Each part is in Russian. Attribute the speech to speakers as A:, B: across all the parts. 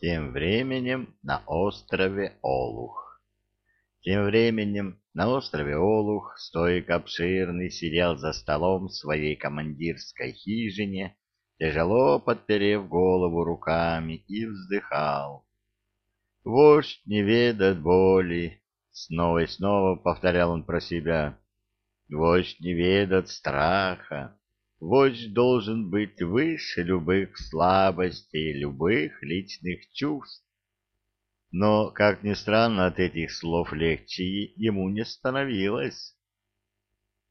A: Тем временем на острове Олух. Тем временем на острове Олух стоик обширный сидел за столом в своей командирской хижине, тяжело подперев голову руками, и вздыхал. «Вождь не ведает боли», — снова и снова повторял он про себя. «Вождь не ведает страха, Вождь должен быть выше любых слабостей, любых личных чувств. Но, как ни странно, от этих слов легче ему не становилось.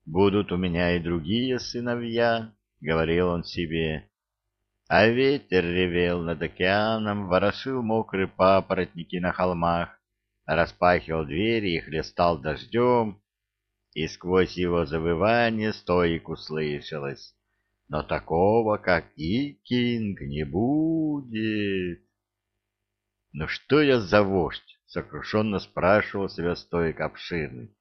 A: «Будут у меня и другие сыновья», — говорил он себе. А ветер ревел над океаном, ворошил мокрые папоротники на холмах, распахивал двери и хлестал дождем, и сквозь его завывание стоику слышалось но такого, как Икинг, не будет. «Ну что я за вождь?» — сокрушенно спрашивал себя стоик обширный.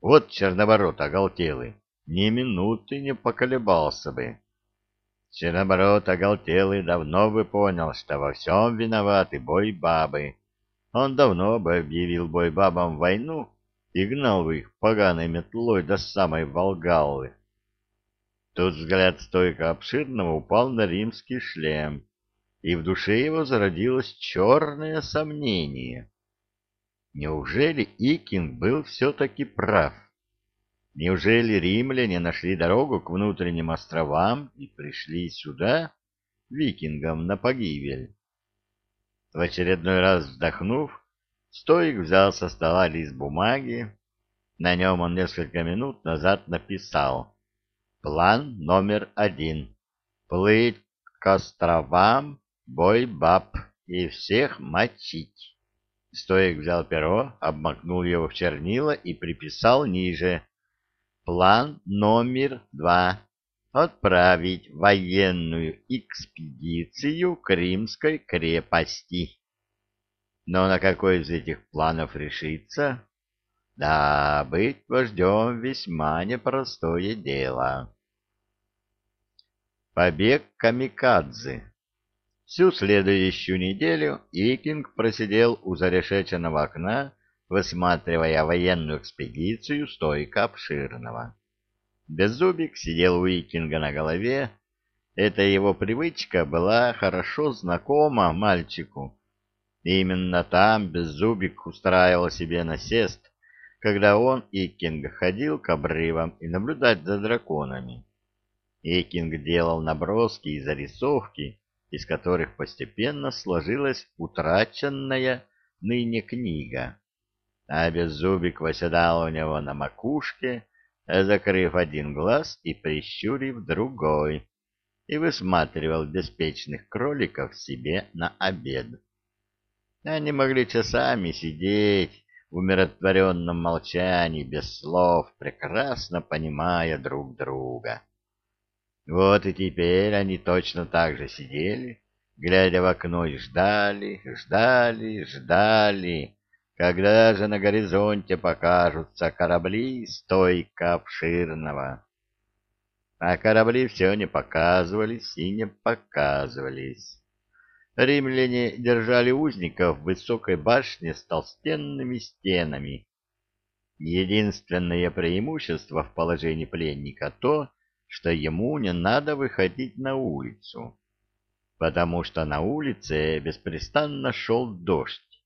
A: «Вот черноборот оголтелый, ни минуты не поколебался бы». Черноборот оголтелый давно бы понял, что во всем виноваты бой-бабы. Он давно бы объявил бой-бабам войну и гнал бы их поганой метлой до самой Волгаллы. Тут взгляд стойко обширного упал на римский шлем, и в душе его зародилось черное сомнение. Неужели Икинг был все-таки прав? Неужели римляне нашли дорогу к внутренним островам и пришли сюда, викингам, на погибель? В очередной раз вздохнув, Стоик взял со стола лист бумаги. На нем он несколько минут назад написал План номер один. Плыть к островам, бой баб и всех мочить. Стоик взял перо, обмакнул его в чернила и приписал ниже. План номер два. Отправить военную экспедицию к римской крепости. Но на какой из этих планов решиться? Да, быть вождем весьма непростое дело. Побег камикадзе. Всю следующую неделю Икинг просидел у зарешеченного окна, высматривая военную экспедицию стойка обширного. Беззубик сидел у Икинга на голове. Эта его привычка была хорошо знакома мальчику. именно там Беззубик устраивал себе насест, когда он, Икинг, ходил к обрывам и наблюдать за драконами. Экинг делал наброски и зарисовки, из которых постепенно сложилась утраченная ныне книга. А Беззубик восседал у него на макушке, закрыв один глаз и прищурив другой, и высматривал беспечных кроликов себе на обед. Они могли часами сидеть в умиротворенном молчании, без слов, прекрасно понимая друг друга. Вот и теперь они точно так же сидели, глядя в окно и ждали, ждали, ждали, когда же на горизонте покажутся корабли стойка обширного. А корабли все не показывались и не показывались. Римляне держали узников в высокой башне с толстенными стенами. Единственное преимущество в положении пленника то, что ему не надо выходить на улицу, потому что на улице беспрестанно шел дождь.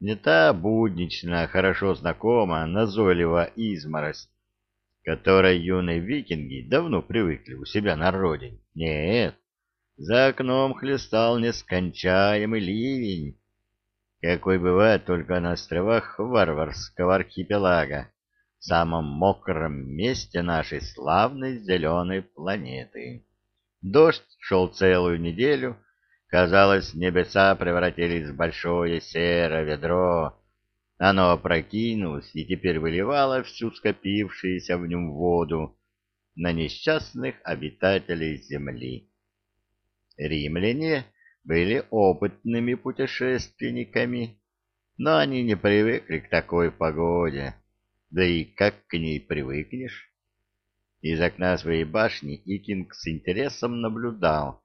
A: Не та будничная, хорошо знакомая, назойливая изморозь, которой юные викинги давно привыкли у себя на родине. Нет, за окном хлестал нескончаемый ливень, какой бывает только на островах варварского архипелага самом мокром месте нашей славной зеленой планеты. Дождь шел целую неделю, казалось, небеса превратились в большое серое ведро. Оно опрокинулось и теперь выливало всю скопившуюся в нем воду на несчастных обитателей Земли. Римляне были опытными путешественниками, но они не привыкли к такой погоде да и как к ней привыкнешь? Из окна своей башни Икинг с интересом наблюдал,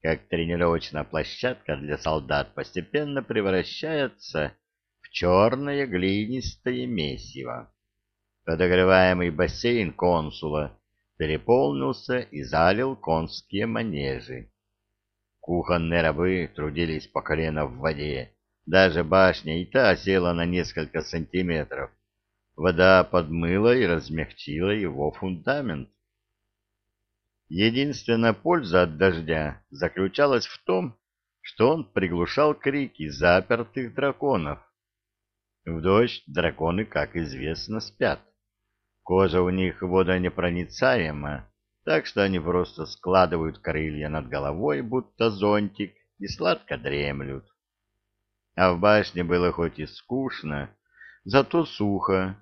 A: как тренировочная площадка для солдат постепенно превращается в черное глинистое месиво. Подогреваемый бассейн консула переполнился и залил конские манежи. Кухонные рабы трудились по колено в воде. Даже башня и та села на несколько сантиметров. Вода подмыла и размягчила его фундамент. Единственная польза от дождя заключалась в том, что он приглушал крики запертых драконов. В дождь драконы, как известно, спят. Кожа у них водонепроницаема, так что они просто складывают крылья над головой, будто зонтик, и сладко дремлют. А в башне было хоть и скучно, зато сухо.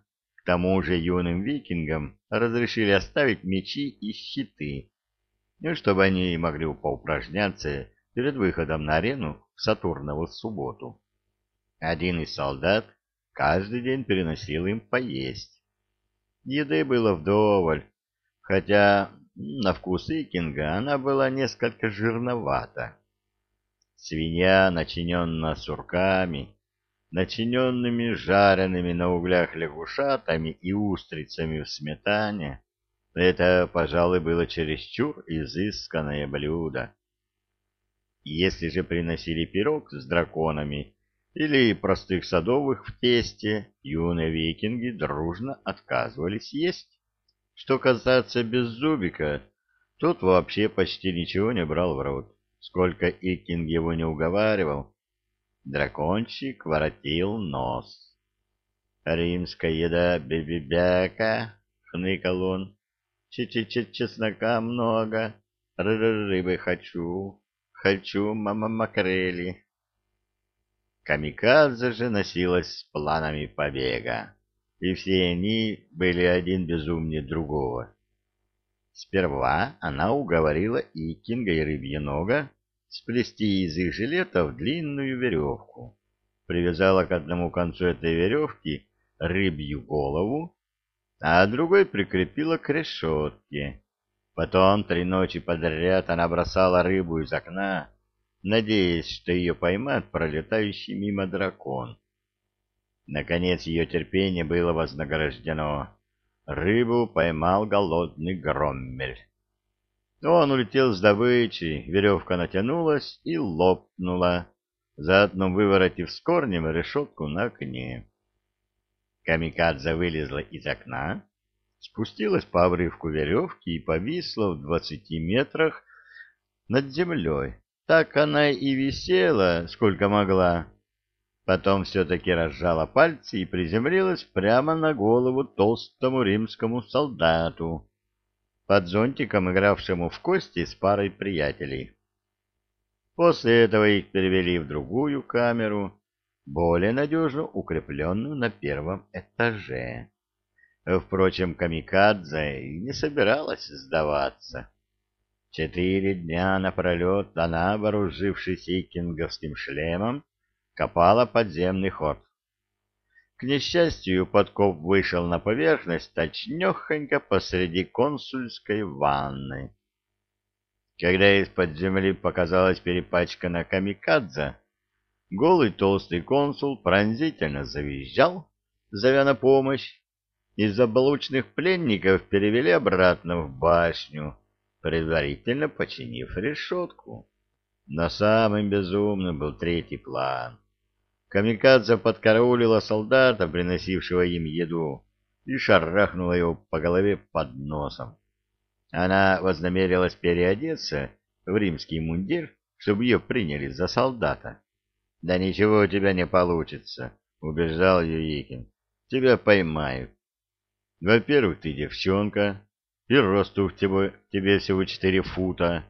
A: Тому же юным викингам разрешили оставить мечи и щиты, ну, чтобы они могли поупражняться перед выходом на арену в Сатурнову субботу. Один из солдат каждый день переносил им поесть. Еды было вдоволь, хотя на вкус Икинга она была несколько жирновата. Свинья, начиненная сурками, начиненными жареными на углях лягушатами и устрицами в сметане, это, пожалуй, было чересчур изысканное блюдо. Если же приносили пирог с драконами или простых садовых в тесте, юные викинги дружно отказывались есть. Что касается беззубика, тот вообще почти ничего не брал в рот, сколько Икинг его не уговаривал. Дракончик воротил нос. «Римская еда бебебяка», — хныкал он, — «чечечечеснока много, рыбы хочу, хочу мама макрели». Камикадзе же носилась с планами побега, и все они были один безумнее другого. Сперва она уговорила и Кинга и Рыбьенога сплести из их жилетов длинную веревку, привязала к одному концу этой веревки рыбью голову, а другой прикрепила к решетке. Потом три ночи подряд она бросала рыбу из окна, надеясь, что ее поймает пролетающий мимо дракон. Наконец ее терпение было вознаграждено. Рыбу поймал голодный громмель. Он улетел с добычей, веревка натянулась и лопнула, заодно выворотив с корнем решетку на окне. Камикадзе вылезла из окна, спустилась по обрывку веревки и повисла в двадцати метрах над землей, так она и висела, сколько могла. Потом все-таки разжала пальцы и приземлилась прямо на голову толстому римскому солдату, под зонтиком игравшему в кости с парой приятелей. После этого их перевели в другую камеру, более надежно укрепленную на первом этаже. Впрочем, Камикадзе не собиралась сдаваться. Четыре дня напролет она, вооружившись икинговским шлемом, копала подземный ход. К несчастью, подкоп вышел на поверхность точнёхонько посреди консульской ванны. Когда из-под земли показалась перепачкана камикадзе, голый толстый консул пронзительно завизжал, зовя на помощь, и заблочных пленников перевели обратно в башню, предварительно починив решетку. Но самым безумным был третий план. Камикадзе подкараулила солдата, приносившего им еду, и шарахнула его по голове под носом. Она вознамерилась переодеться в римский мундир, чтобы ее приняли за солдата. — Да ничего у тебя не получится, — убеждал ее Якин. — Тебя поймают. Во-первых, ты девчонка, и росту в тебе, тебе всего четыре фута.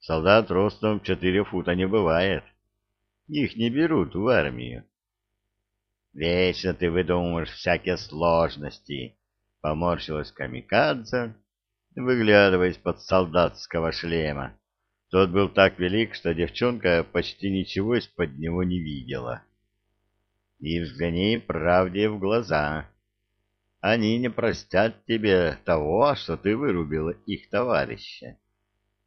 A: Солдат ростом четыре фута не бывает. Их не берут в армию. Вечно ты выдумываешь всякие сложности, — поморщилась камикадзе, выглядывая из-под солдатского шлема. Тот был так велик, что девчонка почти ничего из-под него не видела. И взгляни правде в глаза. Они не простят тебе того, что ты вырубила их товарища.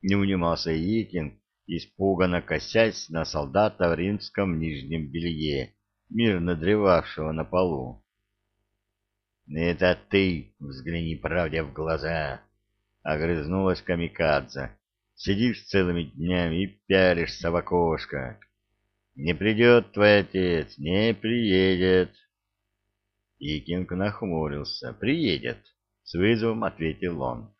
A: Не унимался Икин, испуганно косясь на солдата в римском нижнем белье, мирно древавшего на полу. — Это ты взгляни правде в глаза! — огрызнулась Камикадзе. — Сидишь целыми днями и пялишься в окошко. Не придет твой отец, не приедет. Икинг нахмурился. — Приедет, — с вызовом ответил он.